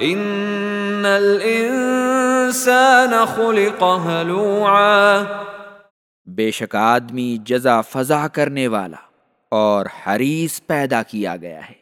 ان الانسان خلق هلوعا بے شک آدمی جزا فضا کرنے والا اور حریص پیدا کیا گیا ہے۔